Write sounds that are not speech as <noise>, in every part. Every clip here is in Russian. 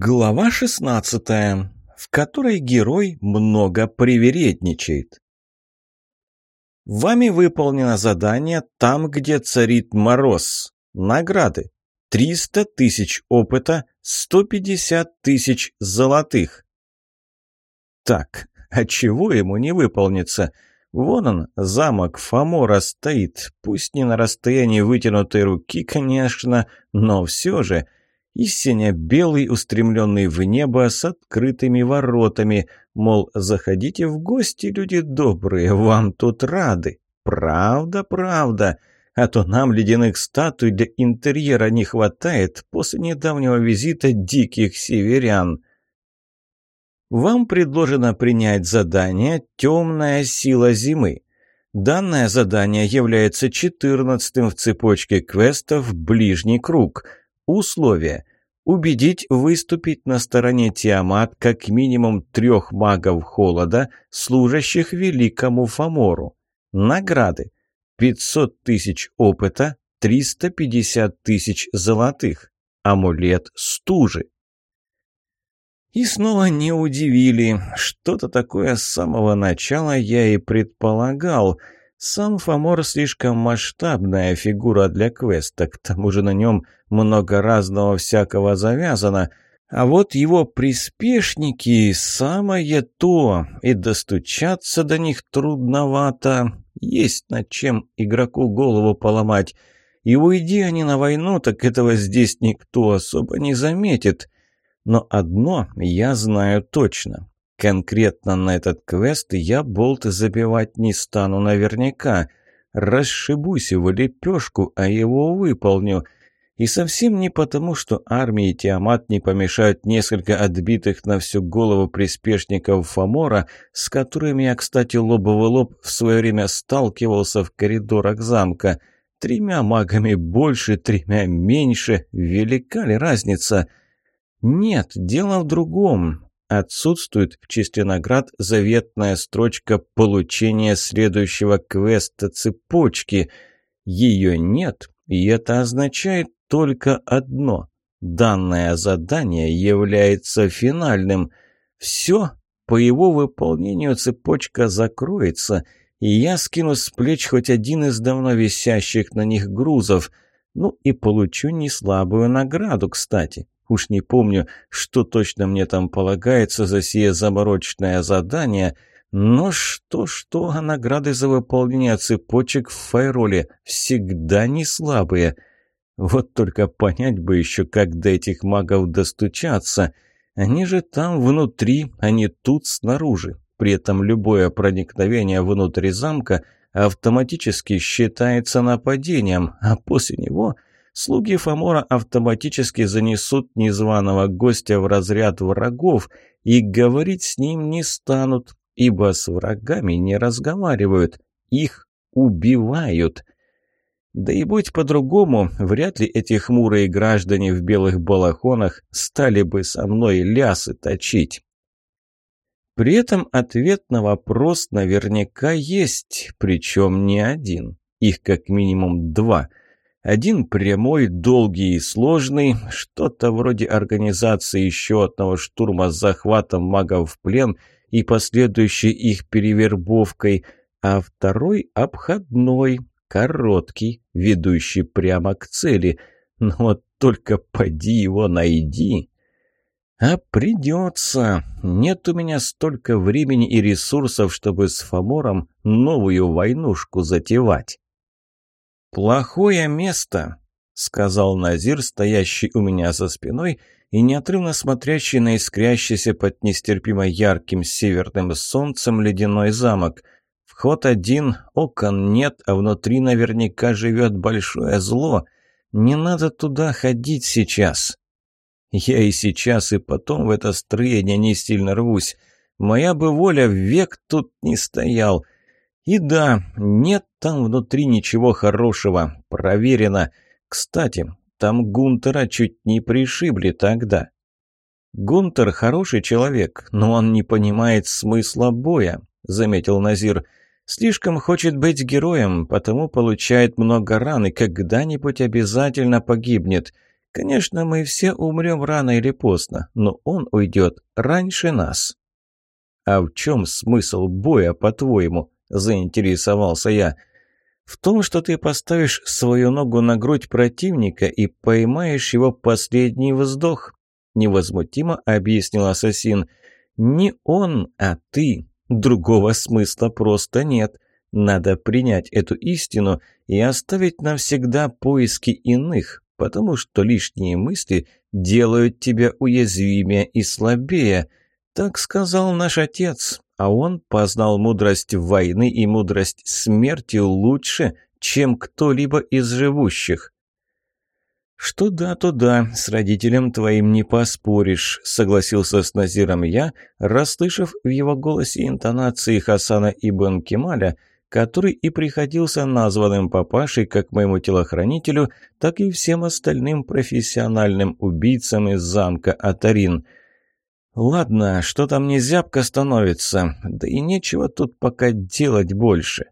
Глава 16, в которой герой много привередничает. Вами выполнено задание «Там, где царит мороз». Награды. 300 тысяч опыта, 150 тысяч золотых. Так, а чего ему не выполнится? Вон он, замок Фомора стоит, пусть не на расстоянии вытянутой руки, конечно, но все же – и сине-белый, устремленный в небо с открытыми воротами, мол, заходите в гости, люди добрые, вам тут рады. Правда, правда, а то нам ледяных статуй для интерьера не хватает после недавнего визита диких северян. Вам предложено принять задание «Темная сила зимы». Данное задание является четырнадцатым в цепочке квестов «Ближний круг». Условия – убедить выступить на стороне Тиамат как минимум трех магов холода, служащих великому Фомору. Награды. 500 тысяч опыта, 350 тысяч золотых. Амулет стужи. И снова не удивили. Что-то такое с самого начала я и предполагал – сам Фомор слишком масштабная фигура для квеста, к тому же на нем много разного всякого завязано, а вот его приспешники – самое то, и достучаться до них трудновато, есть над чем игроку голову поломать. И уйди они на войну, так этого здесь никто особо не заметит. Но одно я знаю точно. Конкретно на этот квест я болт забивать не стану наверняка. Расшибусь его лепешку, а его выполню. И совсем не потому, что армии Тиамат не помешают несколько отбитых на всю голову приспешников Фомора, с которыми я, кстати, лоб в лоб в свое время сталкивался в коридорах замка. Тремя магами больше, тремя меньше. Велика ли разница?» Нет, дело в другом. Отсутствует в числе наград заветная строчка получения следующего квеста цепочки. Ее нет, и это означает только одно. Данное задание является финальным. Все, по его выполнению цепочка закроется, и я скину с плеч хоть один из давно висящих на них грузов. Ну и получу неслабую награду, кстати. Уж не помню, что точно мне там полагается за сие заморочное задание, но что-что, а награды за выполнение цепочек в файроле всегда не слабые. Вот только понять бы еще, как до этих магов достучаться. Они же там внутри, а не тут снаружи. При этом любое проникновение внутрь замка автоматически считается нападением, а после него – Слуги Фомора автоматически занесут незваного гостя в разряд врагов и говорить с ним не станут, ибо с врагами не разговаривают, их убивают. Да и будь по-другому, вряд ли эти хмурые граждане в белых балахонах стали бы со мной лясы точить. При этом ответ на вопрос наверняка есть, причем не один, их как минимум два – один прямой, долгий и сложный, что-то вроде организации еще одного штурма с захватом магов в плен и последующей их перевербовкой, а второй обходной, короткий, ведущий прямо к цели. Но вот только поди его найди. А придется. Нет у меня столько времени и ресурсов, чтобы с Фомором новую войнушку затевать. «Плохое место», — сказал Назир, стоящий у меня за спиной и неотрывно смотрящий на искрящийся под нестерпимо ярким северным солнцем ледяной замок. «Вход один, окон нет, а внутри наверняка живет большое зло. Не надо туда ходить сейчас». «Я и сейчас, и потом в это строение не сильно рвусь. Моя бы воля век тут не стоял». И да, нет там внутри ничего хорошего, проверено. Кстати, там Гунтера чуть не пришибли тогда. «Гунтер хороший человек, но он не понимает смысла боя», — заметил Назир. «Слишком хочет быть героем, потому получает много ран и когда-нибудь обязательно погибнет. Конечно, мы все умрем рано или поздно, но он уйдет раньше нас». «А в чем смысл боя, по-твоему?» – заинтересовался я. «В том, что ты поставишь свою ногу на грудь противника и поймаешь его последний вздох», – невозмутимо объяснил ассасин. «Не он, а ты. Другого смысла просто нет. Надо принять эту истину и оставить навсегда поиски иных, потому что лишние мысли делают тебя уязвимее и слабее». Так сказал наш отец а он познал мудрость войны и мудрость смерти лучше, чем кто-либо из живущих. «Что да, то да, с родителем твоим не поспоришь», — согласился с Назиром я, расслышав в его голосе интонации Хасана Ибн Кемаля, который и приходился названным папашей как моему телохранителю, так и всем остальным профессиональным убийцам из замка Атарин — Ладно, что там не зябко становится, да и нечего тут пока делать больше.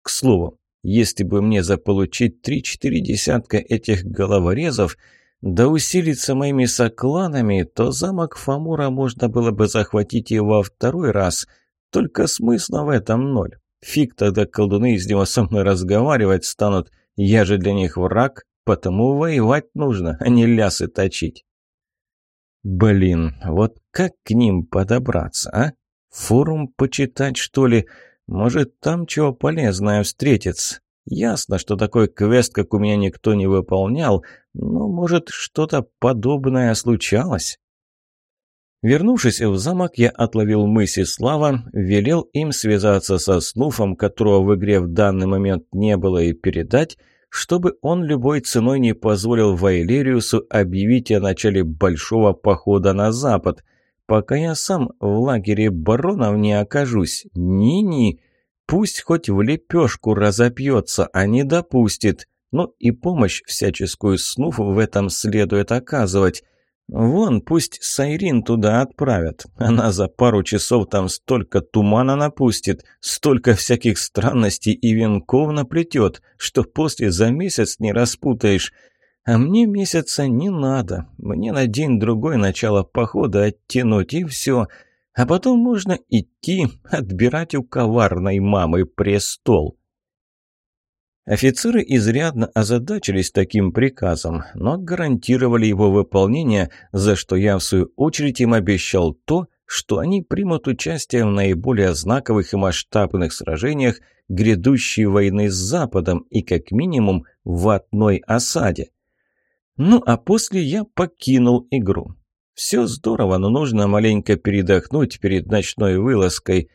К слову, если бы мне заполучить три-четыре десятка этих головорезов, да усилиться моими сокланами, то замок Фамура можно было бы захватить и во второй раз, только смысла в этом ноль. Фиг тогда колдуны из него со мной разговаривать станут, я же для них враг, потому воевать нужно, а не лясы точить. Блин, вот как к ним подобраться, а? Форум почитать, что ли? Может, там чего полезное встретится? Ясно, что такой квест, как у меня, никто не выполнял, но, может, что-то подобное случалось? Вернувшись в замок, я отловил мыси Слава, велел им связаться со Снуфом, которого в игре в данный момент не было, и передать, чтобы он любой ценой не позволил Вайлериусу объявить о начале большого похода на запад – пока я сам в лагере баронов не окажусь. Ни-ни. Пусть хоть в лепешку разопьется, а не допустит. Ну и помощь всяческую снув в этом следует оказывать. Вон, пусть Сайрин туда отправят. Она за пару часов там столько тумана напустит, столько всяких странностей и венков наплетет, что после за месяц не распутаешь. А мне месяца не надо. Мне на день-другой начало похода оттянуть, и все. А потом можно идти отбирать у коварной мамы престол. Офицеры изрядно озадачились таким приказом, но гарантировали его выполнение, за что я в свою очередь им обещал то, что они примут участие в наиболее знаковых и масштабных сражениях грядущей войны с Западом и как минимум в одной осаде. Ну а после я покинул игру. Все здорово, но нужно маленько передохнуть перед ночной вылазкой.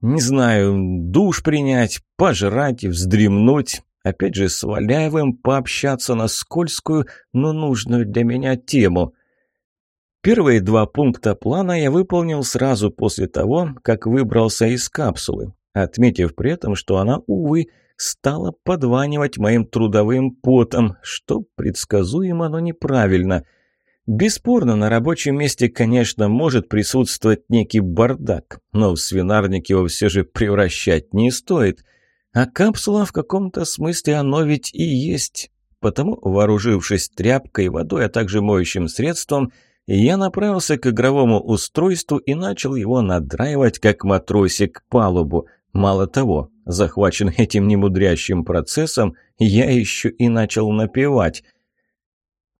Не знаю, душ принять, пожрать и вздремнуть. Опять же, с Валяевым пообщаться на скользкую, но нужную для меня тему. Первые два пункта плана я выполнил сразу после того, как выбрался из капсулы, отметив при этом, что она, увы, стало подванивать моим трудовым потом, что предсказуемо, но неправильно. Бесспорно, на рабочем месте, конечно, может присутствовать некий бардак, но в свинарник его все же превращать не стоит. А капсула в каком-то смысле оно ведь и есть. Потому, вооружившись тряпкой, водой, а также моющим средством, я направился к игровому устройству и начал его надраивать, как матросик, палубу. Мало того, Захвачен этим немудрящим процессом, я еще и начал напевать.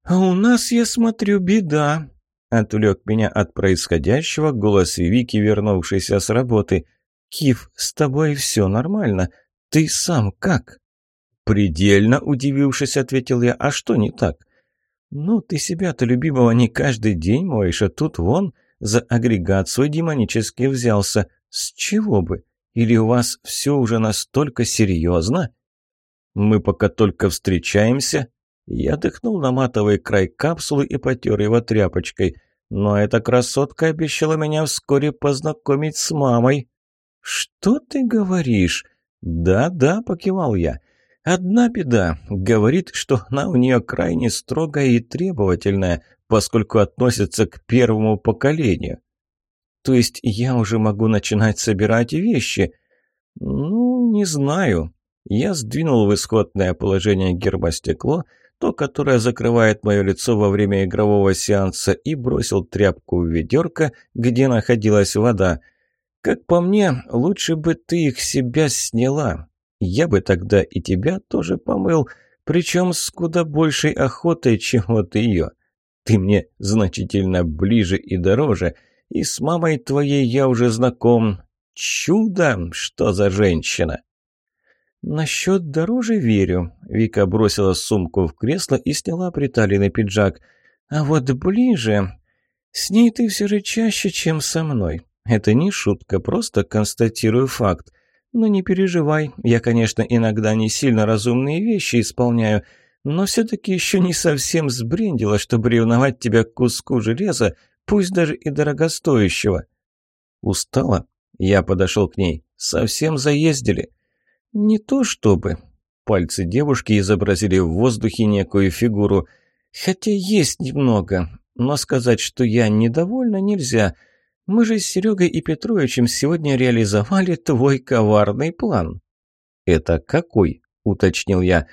«А у нас, я смотрю, беда», — отвлек меня от происходящего голос Вики, вернувшийся с работы. «Киф, с тобой все нормально. Ты сам как?» «Предельно удивившись», — ответил я. «А что не так?» «Ну, ты себя-то, любимого, не каждый день моешь, а тут вон...» за агрегат свой демонически взялся. С чего бы? Или у вас все уже настолько серьезно?» «Мы пока только встречаемся». Я дыхнул на матовый край капсулы и потер его тряпочкой. «Но эта красотка обещала меня вскоре познакомить с мамой». «Что ты говоришь?» «Да-да», — покивал я. «Одна беда. Говорит, что она у нее крайне строгая и требовательная, поскольку относится к первому поколению. То есть я уже могу начинать собирать вещи? Ну, не знаю. Я сдвинул в исходное положение герба стекло, то, которое закрывает мое лицо во время игрового сеанса, и бросил тряпку в ведерко, где находилась вода. Как по мне, лучше бы ты их себя сняла. Я бы тогда и тебя тоже помыл, причем с куда большей охотой, чем вот ее. Ты мне значительно ближе и дороже — и с мамой твоей я уже знаком. Чудо, что за женщина!» «Насчет дороже верю», — Вика бросила сумку в кресло и сняла приталенный пиджак. «А вот ближе...» «С ней ты все же чаще, чем со мной. Это не шутка, просто констатирую факт. Но не переживай, я, конечно, иногда не сильно разумные вещи исполняю, но все-таки еще не совсем сбрендила, чтобы ревновать тебя к куску железа, пусть даже и дорогостоящего. Устала? Я подошел к ней. Совсем заездили. Не то чтобы. Пальцы девушки изобразили в воздухе некую фигуру. Хотя есть немного, но сказать, что я недовольна, нельзя. Мы же с Серегой и Петровичем сегодня реализовали твой коварный план. Это какой? уточнил я.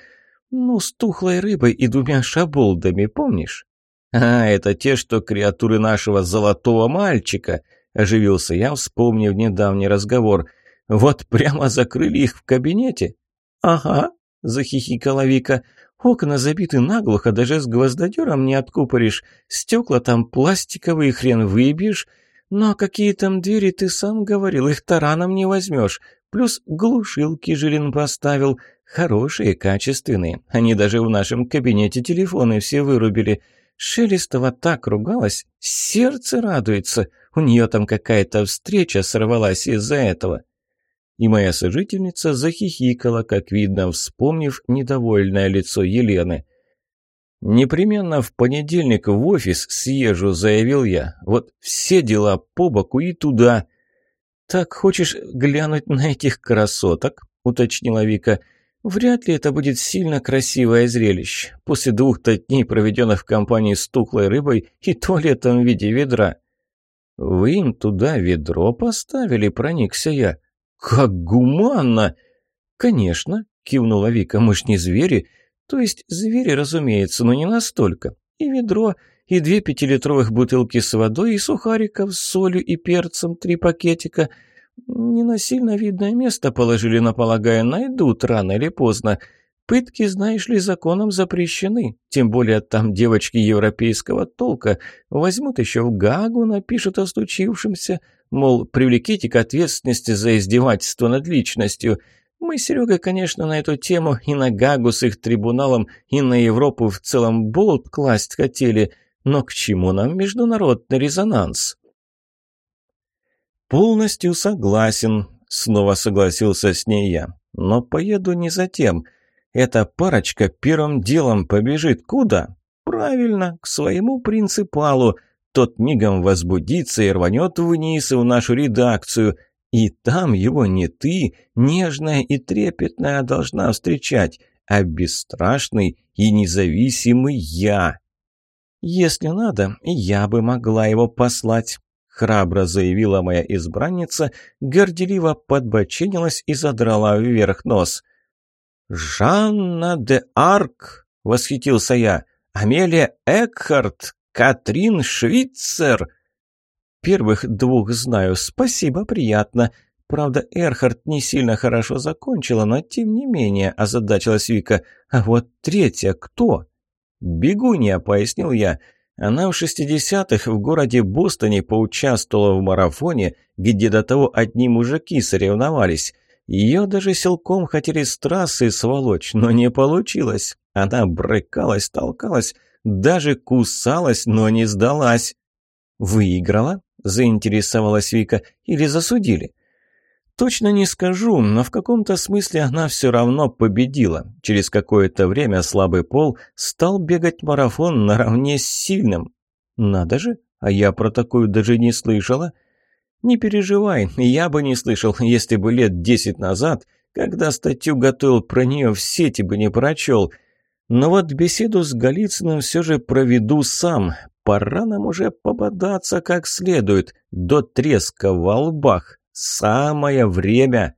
Ну, с тухлой рыбой и двумя шаболдами, помнишь? «А, это те, что креатуры нашего золотого мальчика», – оживился я, вспомнив недавний разговор. «Вот прямо закрыли их в кабинете». «Ага», – захихикала Вика. «Окна забиты наглухо, даже с гвоздодером не откупоришь. Стекла там пластиковые, хрен выбьешь. Но какие там двери, ты сам говорил, их тараном не возьмешь. Плюс глушилки Жилин поставил. Хорошие, качественные. Они даже в нашем кабинете телефоны все вырубили. Шелестова так ругалась, сердце радуется. У нее там какая-то встреча сорвалась из-за этого. И моя сожительница захихикала, как видно, вспомнив недовольное лицо Елены. «Непременно в понедельник в офис съезжу», — заявил я. «Вот все дела по боку и туда». «Так хочешь глянуть на этих красоток?» — уточнила Вика. «Вика». Вряд ли это будет сильно красивое зрелище. После двух-то дней, проведенных в компании с тухлой рыбой и туалетом в виде ведра. «Вы им туда ведро поставили?» – проникся я. «Как гуманно!» «Конечно», – кивнула Вика, – «мы ж не звери». «То есть звери, разумеется, но не настолько. И ведро, и две пятилитровых бутылки с водой, и сухариков с солью и перцем, три пакетика – не на видное место положили, наполагая полагаю, найдут рано или поздно. Пытки, знаешь ли, законом запрещены, тем более там девочки европейского толка. Возьмут еще в Гагу, напишут о случившемся, мол, привлеките к ответственности за издевательство над личностью. Мы, Серега, конечно, на эту тему и на Гагу с их трибуналом, и на Европу в целом болт класть хотели, но к чему нам международный резонанс? «Полностью согласен», — снова согласился с ней я. «Но поеду не за тем. Эта парочка первым делом побежит куда? Правильно, к своему принципалу. Тот мигом возбудится и рванет вниз и в нашу редакцию. И там его не ты, нежная и трепетная, должна встречать, а бесстрашный и независимый я». «Если надо, я бы могла его послать», храбро заявила моя избранница, горделиво подбоченилась и задрала вверх нос. «Жанна де Арк!» — восхитился я. «Амелия Экхарт! Катрин Швитцер!» «Первых двух знаю. Спасибо, приятно. Правда, Эрхард не сильно хорошо закончила, но тем не менее озадачилась Вика. А вот третья кто?» «Бегунья», — пояснил я. Она в 60-х в городе Бостоне поучаствовала в марафоне, где до того одни мужики соревновались. Ее даже силком хотели с трассы сволочь, но не получилось. Она брыкалась, толкалась, даже кусалась, но не сдалась. «Выиграла?» – заинтересовалась Вика. «Или засудили?» Точно не скажу, но в каком-то смысле она все равно победила. Через какое-то время слабый пол стал бегать марафон наравне с сильным. Надо же, а я про такую даже не слышала. Не переживай, я бы не слышал, если бы лет десять назад, когда статью готовил про нее, в сети бы не прочел. Но вот беседу с Голицыным все же проведу сам. Пора нам уже пободаться как следует, до треска во лбах. Самое время.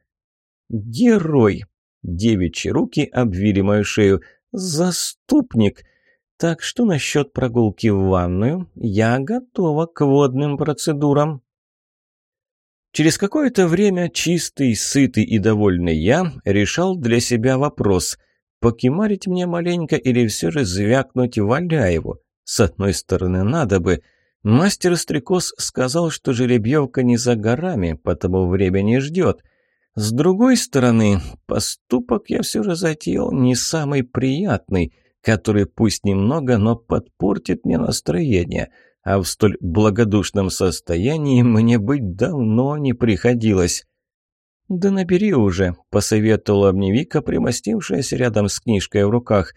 Герой. Девичьи руки обвили мою шею. Заступник. Так что насчет прогулки в ванную, я готова к водным процедурам. Через какое-то время чистый, сытый и довольный я решал для себя вопрос, покемарить мне маленько или все же звякнуть Валяеву. С одной стороны, надо бы, Мастер-стрекоз сказал, что жеребьевка не за горами, потому время не ждет. С другой стороны, поступок я все же затеял не самый приятный, который пусть немного, но подпортит мне настроение, а в столь благодушном состоянии мне быть давно не приходилось. «Да набери уже», – посоветовала мне Вика, примостившаяся рядом с книжкой в руках.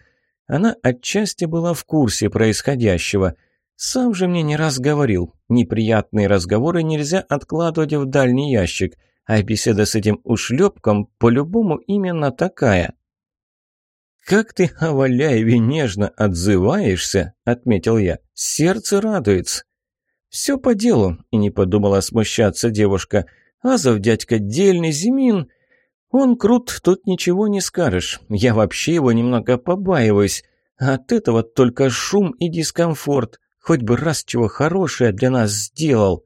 Она отчасти была в курсе происходящего – сам же мне не раз говорил, неприятные разговоры нельзя откладывать в дальний ящик, а беседа с этим ушлепком по-любому именно такая. «Как ты о Валяеве нежно отзываешься», — отметил я, — «сердце радуется». «Все по делу», — и не подумала смущаться девушка. «Азов дядька дельный, Зимин...» «Он крут, тут ничего не скажешь. Я вообще его немного побаиваюсь. От этого только шум и дискомфорт. Хоть бы раз чего хорошее для нас сделал.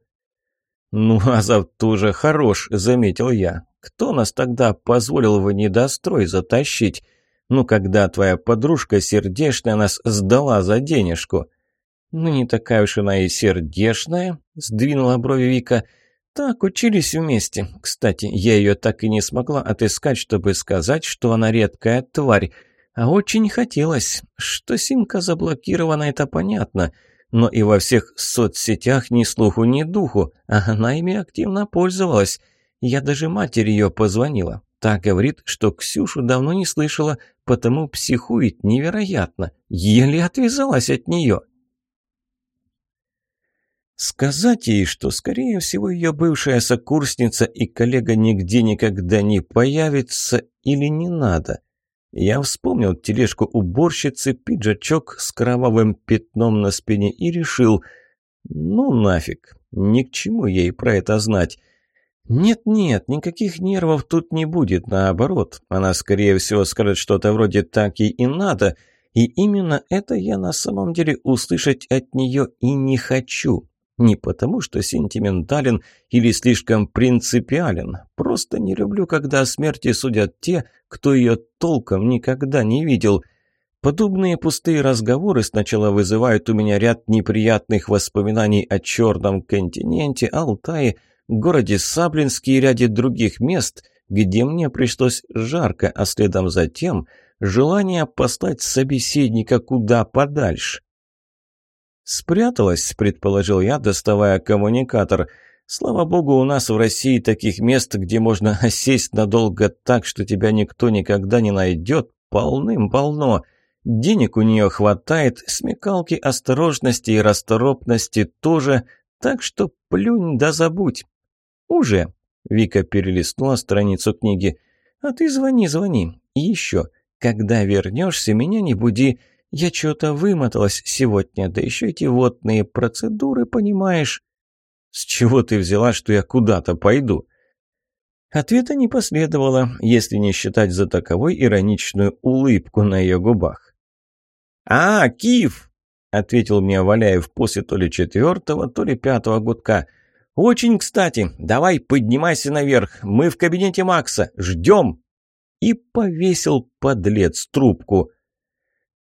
Ну, Азов тоже хорош, заметил я. Кто нас тогда позволил в недострой затащить? Ну, когда твоя подружка сердешная нас сдала за денежку. Ну, не такая уж она и сердешная, сдвинула брови Вика. Так, учились вместе. Кстати, я ее так и не смогла отыскать, чтобы сказать, что она редкая тварь. А очень хотелось. Что симка заблокирована, это понятно но и во всех соцсетях ни слуху, ни духу, а она ими активно пользовалась. Я даже матери ее позвонила. Та говорит, что Ксюшу давно не слышала, потому психует невероятно. Еле отвязалась от нее. Сказать ей, что, скорее всего, ее бывшая сокурсница и коллега нигде никогда не появится или не надо. Я вспомнил тележку уборщицы, пиджачок с кровавым пятном на спине и решил, ну нафиг, ни к чему ей про это знать. «Нет-нет, никаких нервов тут не будет, наоборот. Она, скорее всего, скажет что-то вроде «так и и надо», и именно это я на самом деле услышать от нее и не хочу. Не потому, что сентиментален или слишком принципиален. Просто не люблю, когда о смерти судят те, кто ее толком никогда не видел. Подобные пустые разговоры сначала вызывают у меня ряд неприятных воспоминаний о Черном континенте, Алтае, городе Саблинске и ряде других мест, где мне пришлось жарко, а следом за тем желание послать собеседника куда подальше. «Спряталась», — предположил я, доставая коммуникатор. «Слава богу, у нас в России таких мест, где можно <laughs> осесть надолго так, что тебя никто никогда не найдет, полным-полно. Денег у нее хватает, смекалки осторожности и расторопности тоже, так что плюнь да забудь». «Уже», — Вика перелистнула страницу книги. «А ты звони, звони. И еще, когда вернешься, меня не буди». Я чего-то вымоталась сегодня, да еще эти водные процедуры, понимаешь? С чего ты взяла, что я куда-то пойду? Ответа не последовало, если не считать за таковой ироничную улыбку на ее губах. «А, Киев!» — ответил мне Валяев после то ли четвертого, то ли пятого гудка. «Очень кстати! Давай, поднимайся наверх! Мы в кабинете Макса! Ждем!» И повесил подлец трубку.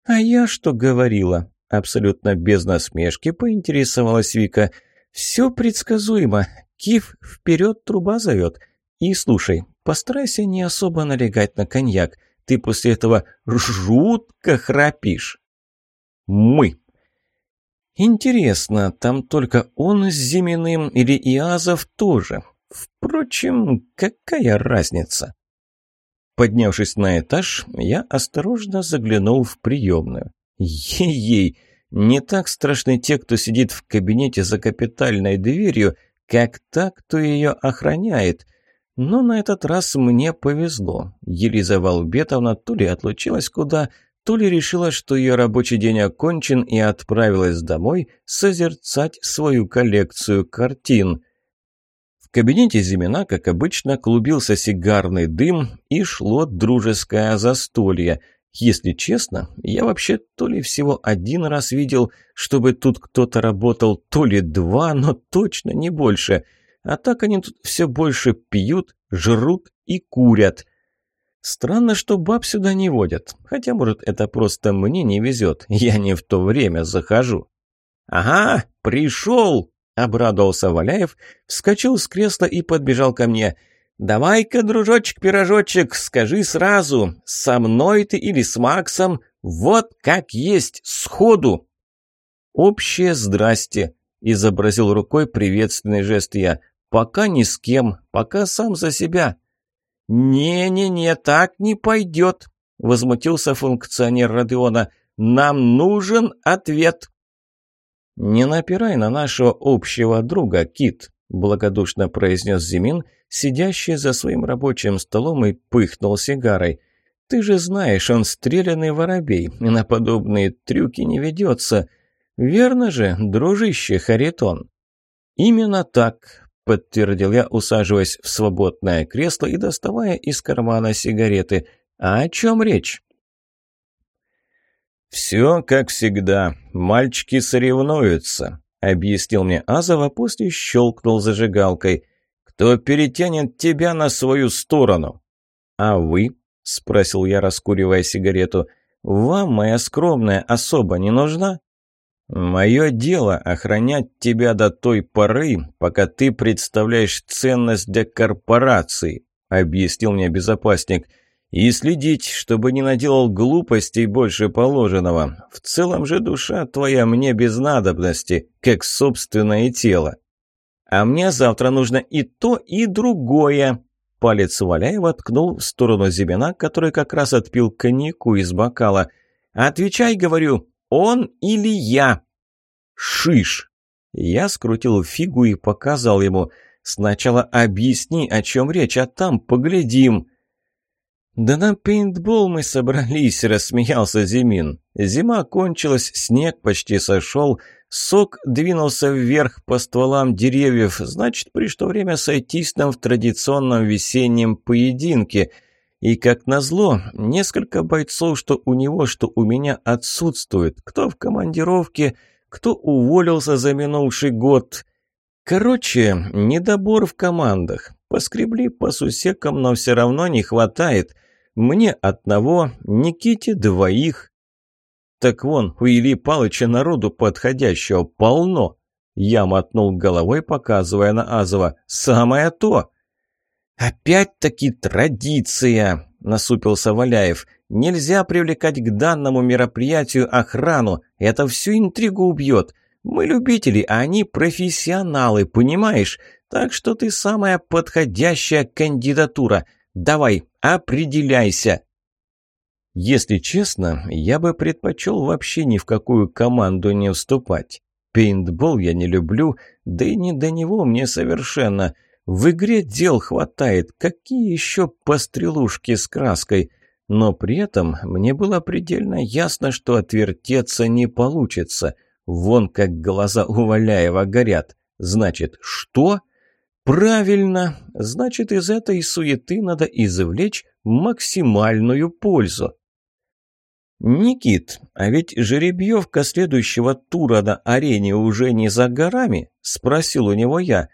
«А я что говорила?» Абсолютно без насмешки поинтересовалась Вика. «Все предсказуемо. Киф вперед труба зовет. И слушай, постарайся не особо налегать на коньяк. Ты после этого жутко храпишь». «Мы». «Интересно, там только он с Зиминым или Иазов тоже? Впрочем, какая разница?» Поднявшись на этаж, я осторожно заглянул в приемную. Ей-ей, не так страшны те, кто сидит в кабинете за капитальной дверью, как та, кто ее охраняет. Но на этот раз мне повезло. Елиза Валбетовна то ли отлучилась куда, то ли решила, что ее рабочий день окончен и отправилась домой созерцать свою коллекцию картин – кабинете Зимина, как обычно, клубился сигарный дым и шло дружеское застолье. Если честно, я вообще то ли всего один раз видел, чтобы тут кто-то работал, то ли два, но точно не больше. А так они тут все больше пьют, жрут и курят. Странно, что баб сюда не водят. Хотя, может, это просто мне не везет. Я не в то время захожу. «Ага, пришел!» — обрадовался Валяев, вскочил с кресла и подбежал ко мне. «Давай-ка, дружочек-пирожочек, скажи сразу, со мной ты или с Максом, вот как есть, сходу!» «Общее здрасте», — изобразил рукой приветственный жест я. «Пока ни с кем, пока сам за себя». «Не-не-не, так не пойдет», — возмутился функционер Родиона. «Нам нужен ответ». «Не напирай на нашего общего друга, Кит», – благодушно произнес Зимин, сидящий за своим рабочим столом и пыхнул сигарой. «Ты же знаешь, он стреляный воробей, и на подобные трюки не ведется. Верно же, дружище Харитон?» «Именно так», – подтвердил я, усаживаясь в свободное кресло и доставая из кармана сигареты. «А о чем речь?» «Все как всегда. Мальчики соревнуются», — объяснил мне Азов, а после щелкнул зажигалкой. «Кто перетянет тебя на свою сторону?» «А вы?» — спросил я, раскуривая сигарету. «Вам моя скромная особа не нужна?» «Мое дело охранять тебя до той поры, пока ты представляешь ценность для корпорации», — объяснил мне безопасник. «Я и следить, чтобы не наделал глупостей больше положенного. В целом же душа твоя мне без надобности, как собственное тело. А мне завтра нужно и то, и другое. Палец Валяева ткнул в сторону Зимина, который как раз отпил коньяку из бокала. «Отвечай, — говорю, — он или я?» «Шиш!» Я скрутил фигу и показал ему. «Сначала объясни, о чем речь, а там поглядим». «Да на пейнтбол мы собрались», <laughs> — рассмеялся Зимин. Зима кончилась, снег почти сошел, сок двинулся вверх по стволам деревьев, значит, пришло время сойтись нам в традиционном весеннем поединке. И, как назло, несколько бойцов, что у него, что у меня, отсутствует. Кто в командировке, кто уволился за минувший год. Короче, недобор в командах. Поскребли по сусекам, но все равно не хватает. Мне одного, Никите двоих. Так вон, у Ильи Палыча народу подходящего полно. Я мотнул головой, показывая на Азова. Самое то. Опять-таки традиция, насупился Валяев. Нельзя привлекать к данному мероприятию охрану. Это всю интригу убьет. Мы любители, а они профессионалы, понимаешь? Так что ты самая подходящая кандидатура. Давай, Определяйся!» Если честно, я бы предпочел вообще ни в какую команду не вступать. Пейнтбол я не люблю, да и не до него мне совершенно. В игре дел хватает, какие еще пострелушки с краской. Но при этом мне было предельно ясно, что отвертеться не получится. Вон как глаза у Валяева горят. Значит, что? Правильно, значит, из этой суеты надо извлечь максимальную пользу. «Никит, а ведь жеребьевка следующего тура на арене уже не за горами?» – спросил у него я.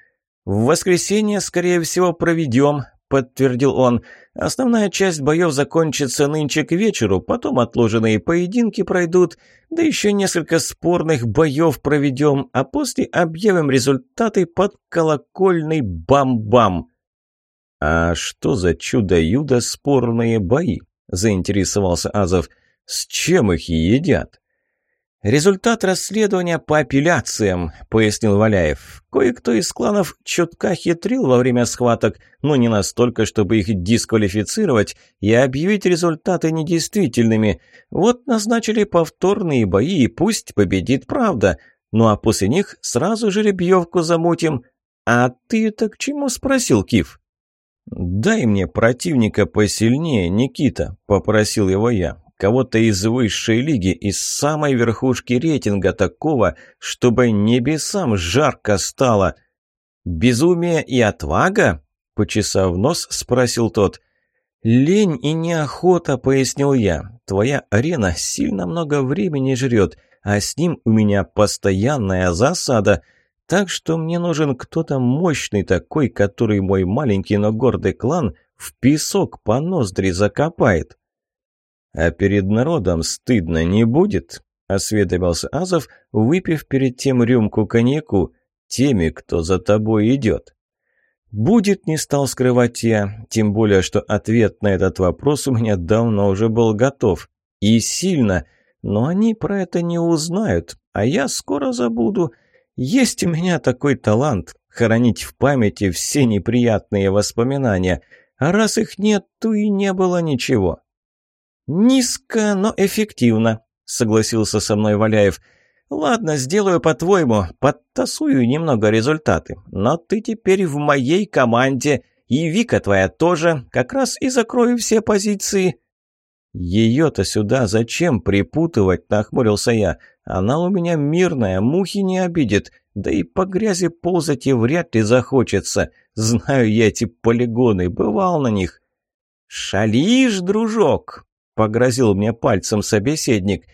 «В воскресенье, скорее всего, проведем», – подтвердил он. Основная часть боев закончится нынче к вечеру, потом отложенные поединки пройдут, да еще несколько спорных боев проведем, а после объявим результаты под колокольный бам-бам. «А что за чудо-юдо спорные бои?» – заинтересовался Азов. «С чем их едят?» «Результат расследования по апелляциям», — пояснил Валяев. «Кое-кто из кланов чутка хитрил во время схваток, но не настолько, чтобы их дисквалифицировать и объявить результаты недействительными. Вот назначили повторные бои, и пусть победит правда. Ну а после них сразу же ребьевку замутим. А ты-то к чему?» — спросил Киф. «Дай мне противника посильнее, Никита», — попросил его я кого-то из высшей лиги, из самой верхушки рейтинга такого, чтобы небесам жарко стало. «Безумие и отвага?» — почесав нос, спросил тот. «Лень и неохота», — пояснил я. «Твоя арена сильно много времени жрет, а с ним у меня постоянная засада». Так что мне нужен кто-то мощный такой, который мой маленький, но гордый клан в песок по ноздри закопает. «А перед народом стыдно не будет?» – осведомился Азов, выпив перед тем рюмку коньяку. «Теми, кто за тобой идет». «Будет», – не стал скрывать я, тем более, что ответ на этот вопрос у меня давно уже был готов. И сильно, но они про это не узнают, а я скоро забуду. Есть у меня такой талант – хоронить в памяти все неприятные воспоминания, а раз их нет, то и не было ничего. «Низко, но эффективно», — согласился со мной Валяев. «Ладно, сделаю по-твоему, подтасую немного результаты. Но ты теперь в моей команде, и Вика твоя тоже, как раз и закрою все позиции». «Ее-то сюда зачем припутывать?» – нахмурился я. «Она у меня мирная, мухи не обидит. Да и по грязи ползать и вряд ли захочется. Знаю я эти полигоны, бывал на них». «Шалишь, дружок!» Погрозил мне пальцем собеседник.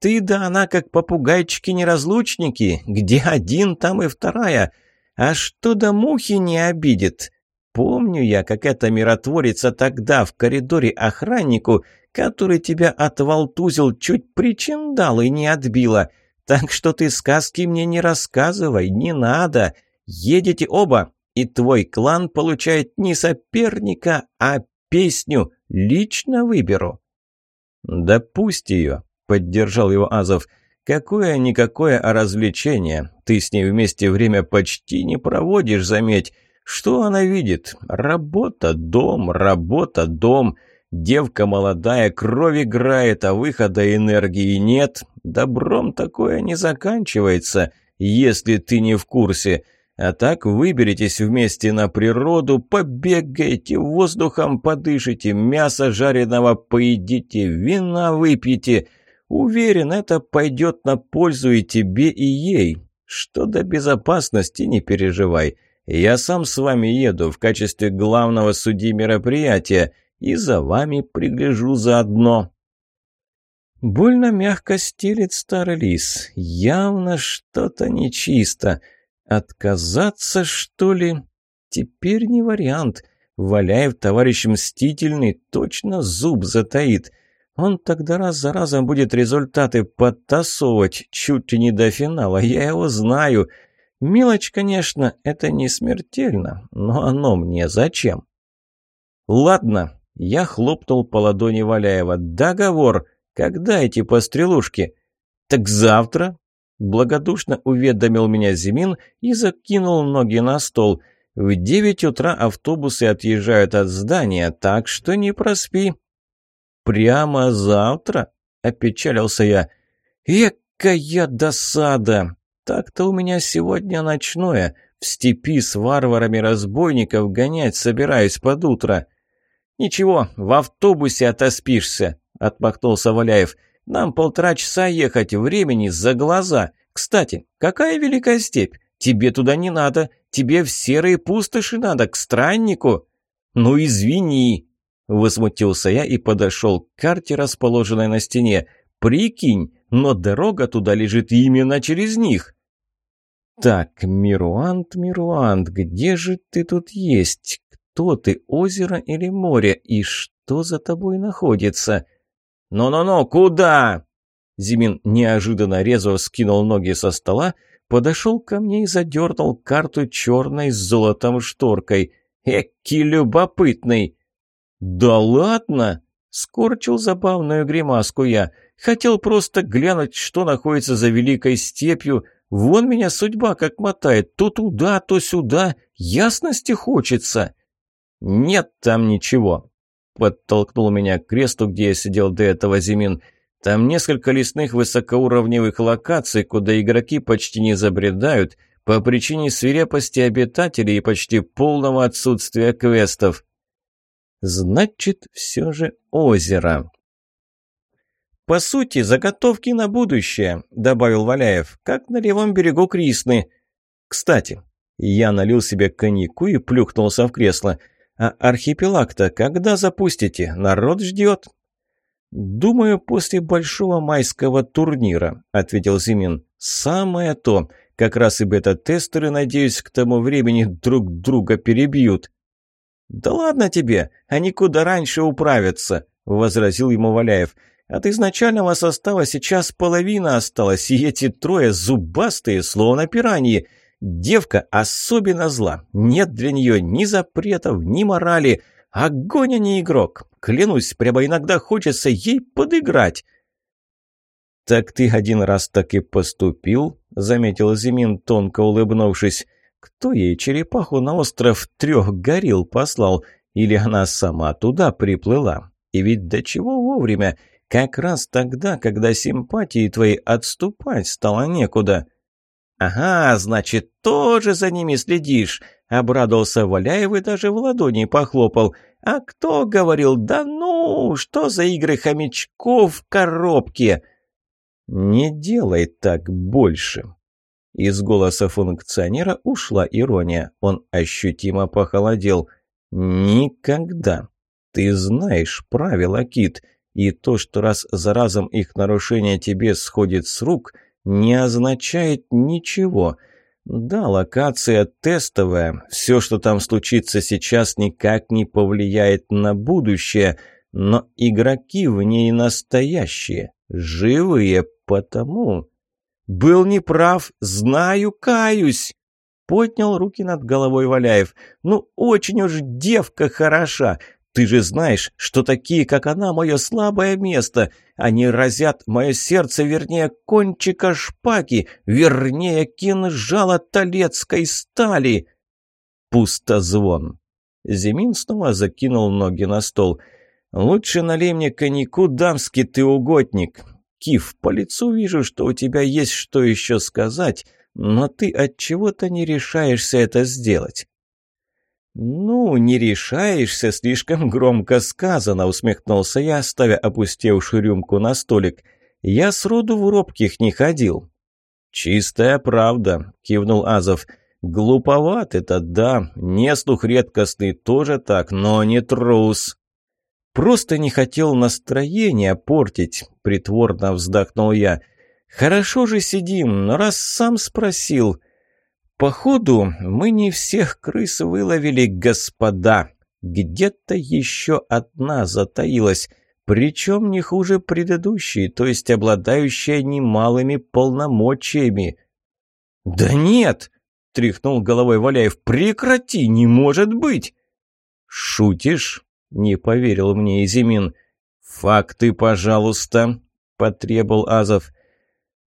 «Ты да она как попугайчики-неразлучники. Где один, там и вторая. А что до мухи не обидит?» Помню я, как эта миротворица тогда в коридоре охраннику, который тебя отвалтузил, чуть причиндал и не отбила. Так что ты сказки мне не рассказывай, не надо. Едете оба, и твой клан получает не соперника, а песню. Лично выберу. «Да пусть ее!» – поддержал его Азов. «Какое-никакое а развлечение. Ты с ней вместе время почти не проводишь, заметь. Что она видит? Работа, дом, работа, дом. Девка молодая, кровь играет, а выхода энергии нет. Добром такое не заканчивается, если ты не в курсе. А так выберитесь вместе на природу, побегайте, воздухом подышите, мясо жареного поедите, вина выпьете. Уверен, это пойдет на пользу и тебе, и ей. Что до безопасности, не переживай. Я сам с вами еду в качестве главного судьи мероприятия и за вами пригляжу заодно». Больно мягко стелит старый лис. Явно что-то нечисто. Отказаться, что ли? Теперь не вариант. Валяев, товарищ мстительный, точно зуб затаит. Он тогда раз за разом будет результаты подтасовывать, чуть ли не до финала, я его знаю. Мелочь, конечно, это не смертельно, но оно мне зачем? Ладно, я хлопнул по ладони Валяева. Договор. Когда эти пострелушки? Так завтра, благодушно уведомил меня Зимин и закинул ноги на стол. В девять утра автобусы отъезжают от здания, так что не проспи. Прямо завтра? Опечалился я. Экая досада! Так-то у меня сегодня ночное. В степи с варварами разбойников гонять собираюсь под утро. Ничего, в автобусе отоспишься, отмахнулся Валяев. Нам полтора часа ехать, времени за глаза. Кстати, какая великая степь? Тебе туда не надо, тебе в серые пустоши надо, к страннику». «Ну извини», – возмутился я и подошел к карте, расположенной на стене. «Прикинь, но дорога туда лежит именно через них». «Так, Мируант, Мируант, где же ты тут есть? Кто ты, озеро или море? И что за тобой находится?» «Ну-ну-ну, куда?» Зимин неожиданно резво скинул ноги со стола, подошел ко мне и задернул карту черной с золотом шторкой. «Эки любопытный!» «Да ладно!» — скорчил забавную гримаску я. «Хотел просто глянуть, что находится за великой степью. Вон меня судьба как мотает, то туда, то сюда. Ясности хочется!» «Нет там ничего!» подтолкнул меня к кресту, где я сидел до этого Зимин. Там несколько лесных высокоуровневых локаций, куда игроки почти не забредают, по причине свирепости обитателей и почти полного отсутствия квестов. Значит, все же озеро. «По сути, заготовки на будущее», — добавил Валяев, — «как на левом берегу Крисны». «Кстати, я налил себе коньяку и плюхнулся в кресло». А архипелаг-то когда запустите? Народ ждет. «Думаю, после большого майского турнира», — ответил Зимин. «Самое то. Как раз и бета-тестеры, надеюсь, к тому времени друг друга перебьют». «Да ладно тебе, они куда раньше управятся», — возразил ему Валяев. «От изначального состава сейчас половина осталась, и эти трое зубастые, словно пираньи. Девка особенно зла. Нет для нее ни запретов, ни морали. Огонь, а не игрок. Клянусь, прямо иногда хочется ей подыграть. «Так ты один раз так и поступил», — заметил Зимин, тонко улыбнувшись. «Кто ей черепаху на остров трех горил послал? Или она сама туда приплыла? И ведь до чего вовремя? Как раз тогда, когда симпатии твои отступать стало некуда». «Ага, значит, тоже за ними следишь!» — обрадовался Валяев и даже в ладони похлопал. «А кто говорил? Да ну, что за игры хомячков в коробке?» «Не делай так больше!» Из голоса функционера ушла ирония. Он ощутимо похолодел. «Никогда! Ты знаешь правила, Кит, и то, что раз за разом их нарушение тебе сходит с рук — не означает ничего. Да, локация тестовая, все, что там случится сейчас, никак не повлияет на будущее, но игроки в ней настоящие, живые, потому... «Был неправ, знаю, каюсь!» Поднял руки над головой Валяев. «Ну, очень уж девка хороша! Ты же знаешь, что такие, как она, мое слабое место. Они разят мое сердце, вернее, кончика шпаки, вернее, кинжала талецкой стали. Пустозвон. Зимин снова закинул ноги на стол. «Лучше налей мне коньяку, дамский ты угодник. Киф, по лицу вижу, что у тебя есть что еще сказать, но ты от чего то не решаешься это сделать. «Ну, не решаешься, слишком громко сказано», — усмехнулся я, ставя опустевшую рюмку на столик. «Я сроду в робких не ходил». «Чистая правда», — кивнул Азов. «Глуповат это, да. Неслух редкостный тоже так, но не трус». «Просто не хотел настроение портить», — притворно вздохнул я. «Хорошо же сидим, но раз сам спросил...» Походу, мы не всех крыс выловили, господа. Где-то еще одна затаилась, причем не хуже предыдущей, то есть обладающая немалыми полномочиями. «Да нет!» — тряхнул головой Валяев. «Прекрати! Не может быть!» «Шутишь?» — не поверил мне Изимин. «Факты, пожалуйста!» — потребовал Азов.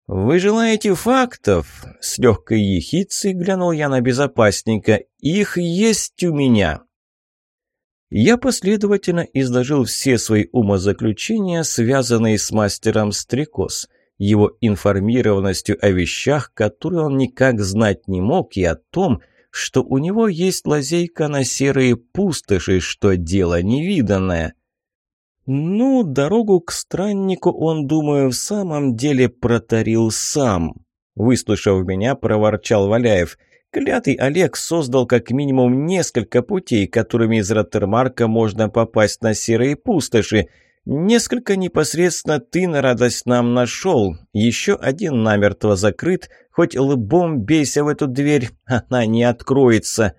«Вы желаете фактов?» — с легкой ехицей глянул я на безопасника. «Их есть у меня!» Я последовательно изложил все свои умозаключения, связанные с мастером Стрекоз, его информированностью о вещах, которые он никак знать не мог, и о том, что у него есть лазейка на серые пустоши, что дело невиданное. Ну, дорогу к страннику он, думаю, в самом деле протарил сам. Выслушав меня, проворчал Валяев. Клятый Олег создал как минимум несколько путей, которыми из Роттермарка можно попасть на серые пустоши. Несколько непосредственно ты на радость нам нашел. Еще один намертво закрыт, хоть лбом бейся в эту дверь, <laughs> она не откроется.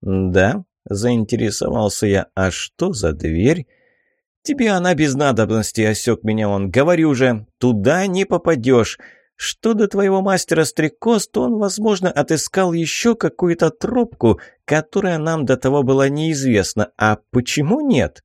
Да, заинтересовался я, а что за дверь? «Тебе она без надобности», — осек меня он. «Говорю же, туда не попадешь. Что до твоего мастера Стрекоз, то он, возможно, отыскал еще какую-то тропку, которая нам до того была неизвестна. А почему нет?»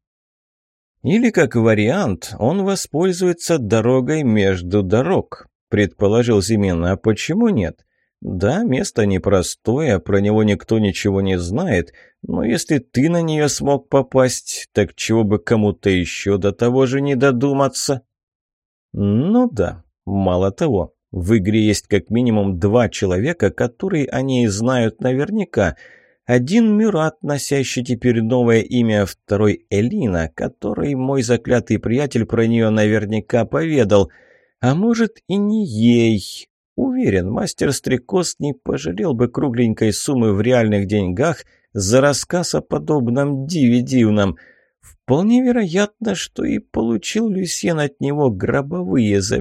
«Или, как вариант, он воспользуется дорогой между дорог», — предположил Зимин. «А почему нет?» «Да, место непростое, про него никто ничего не знает, но если ты на нее смог попасть, так чего бы кому-то еще до того же не додуматься? Ну да, мало того, в игре есть как минимум два человека, которые о ней знают наверняка. Один Мюрат, носящий теперь новое имя, второй Элина, который мой заклятый приятель про нее наверняка поведал. А может и не ей, Уверен, мастер-стрекоз не пожалел бы кругленькой суммы в реальных деньгах за рассказ о подобном диве дивном. Вполне вероятно, что и получил Люсьен от него гробовые за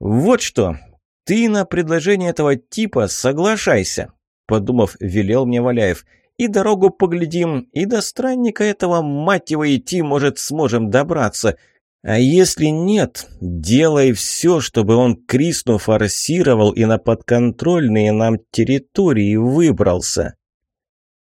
«Вот что! Ты на предложение этого типа соглашайся!» Подумав, велел мне Валяев. «И дорогу поглядим, и до странника этого, мать его, идти, может, сможем добраться. А если нет, делай все, чтобы он Крисну форсировал и на подконтрольные нам территории выбрался.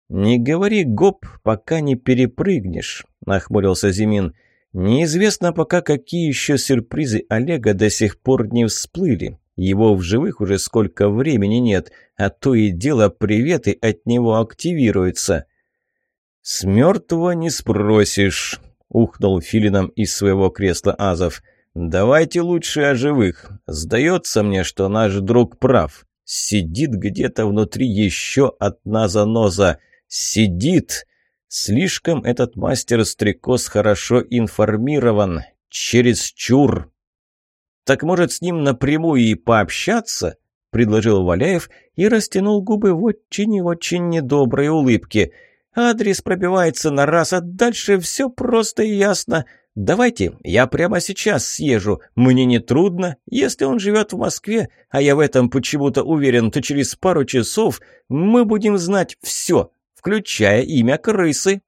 «Не говори гоп, пока не перепрыгнешь», — нахмурился Зимин. «Неизвестно пока, какие еще сюрпризы Олега до сих пор не всплыли. Его в живых уже сколько времени нет, а то и дело приветы от него активируются». «С мертвого не спросишь», ухнул филином из своего кресла Азов. «Давайте лучше о живых. Сдается мне, что наш друг прав. Сидит где-то внутри еще одна заноза. Сидит!» Слишком этот мастер-стрекоз хорошо информирован. Через чур. «Так, может, с ним напрямую и пообщаться?» — предложил Валяев и растянул губы в очень-очень недоброй улыбке — Адрес пробивается на раз, а дальше все просто и ясно. Давайте я прямо сейчас съезжу, мне не трудно. Если он живет в Москве, а я в этом почему-то уверен, то через пару часов мы будем знать все, включая имя крысы».